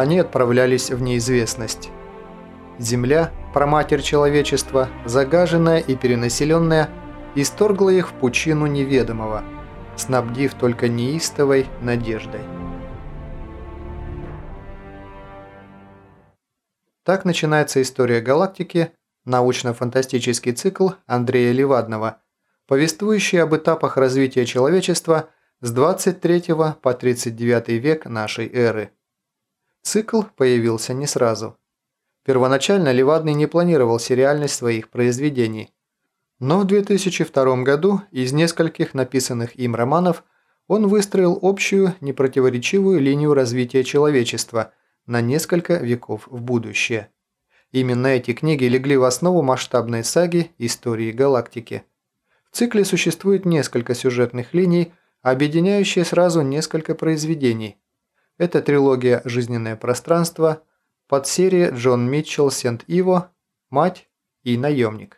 они отправлялись в неизвестность. Земля, проматерь человечества, загаженная и перенаселенная, исторгла их в пучину неведомого, снабдив только неистовой надеждой. Так начинается история галактики, научно-фантастический цикл Андрея Левадного, повествующий об этапах развития человечества с 23 по 39 век нашей эры. Цикл появился не сразу. Первоначально Левадный не планировал сериальность своих произведений. Но в 2002 году из нескольких написанных им романов он выстроил общую, непротиворечивую линию развития человечества на несколько веков в будущее. Именно эти книги легли в основу масштабной саги истории галактики. В цикле существует несколько сюжетных линий, объединяющие сразу несколько произведений. Это трилогия «Жизненное пространство», подсерия Джон Митчелл Сент-Иво, «Мать» и «Наемник».